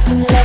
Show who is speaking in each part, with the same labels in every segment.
Speaker 1: nothing left.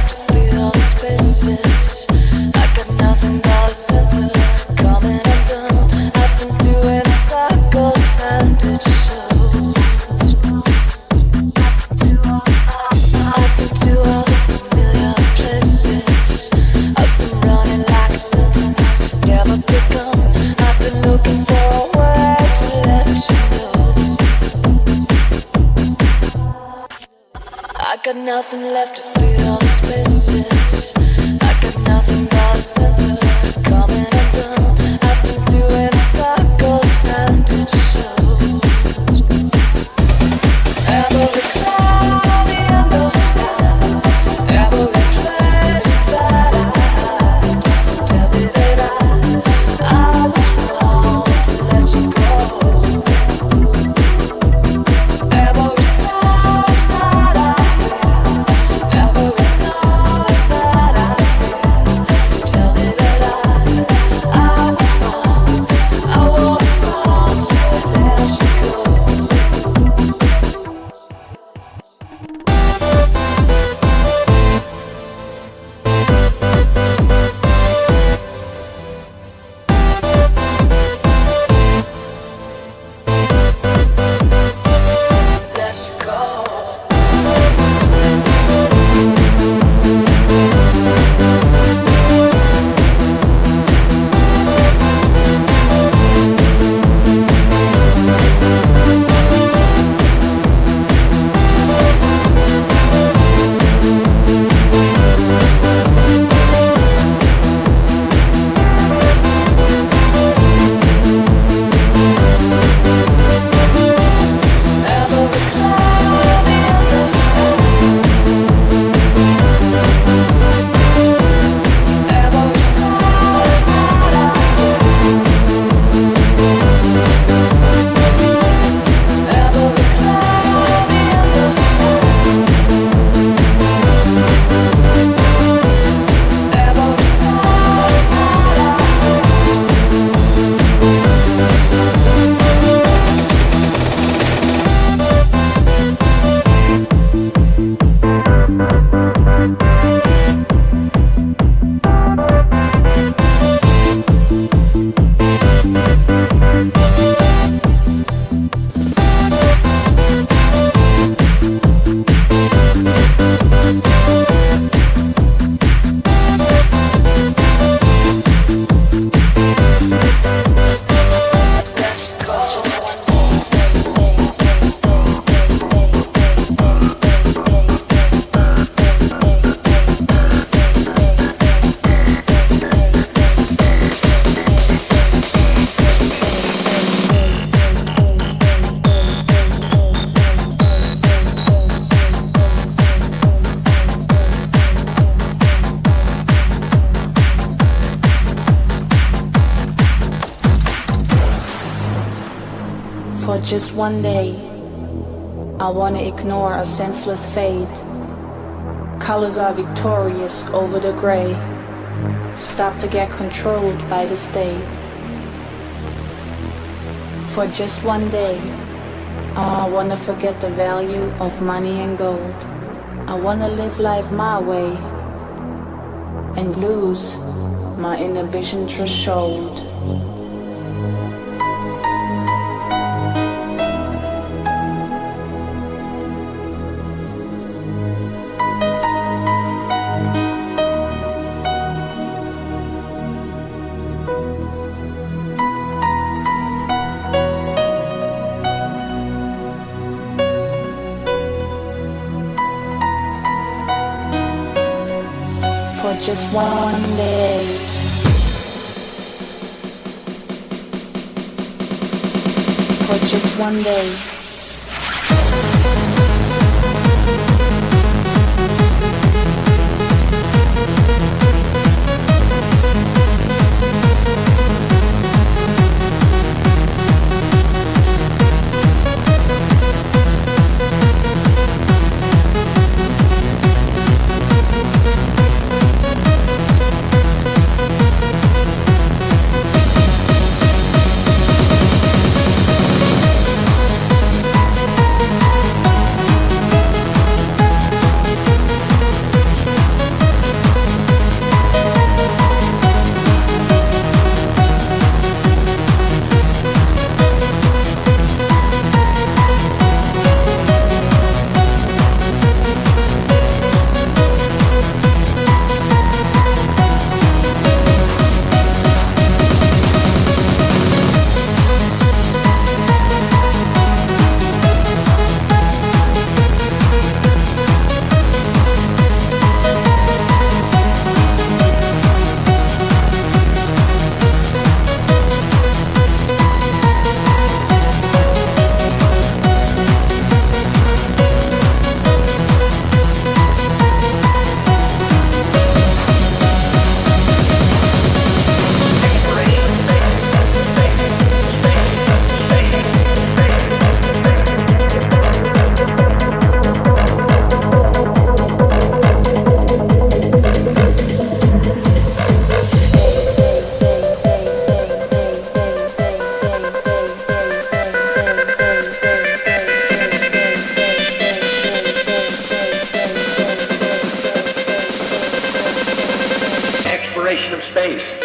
Speaker 2: one day, I wanna ignore a senseless fade. Colors are victorious over the gray. Stop to get controlled by the state. For just one day, oh, I wanna forget the value of money and gold. I wanna live life my way and lose my inhibition threshold. just one day. For just one day.
Speaker 3: space.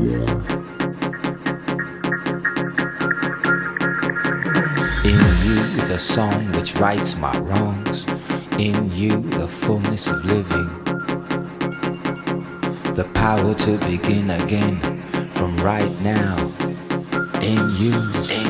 Speaker 3: In you, the song which rights my wrongs. In you, the fullness of living. The power to begin again from right now. In you, in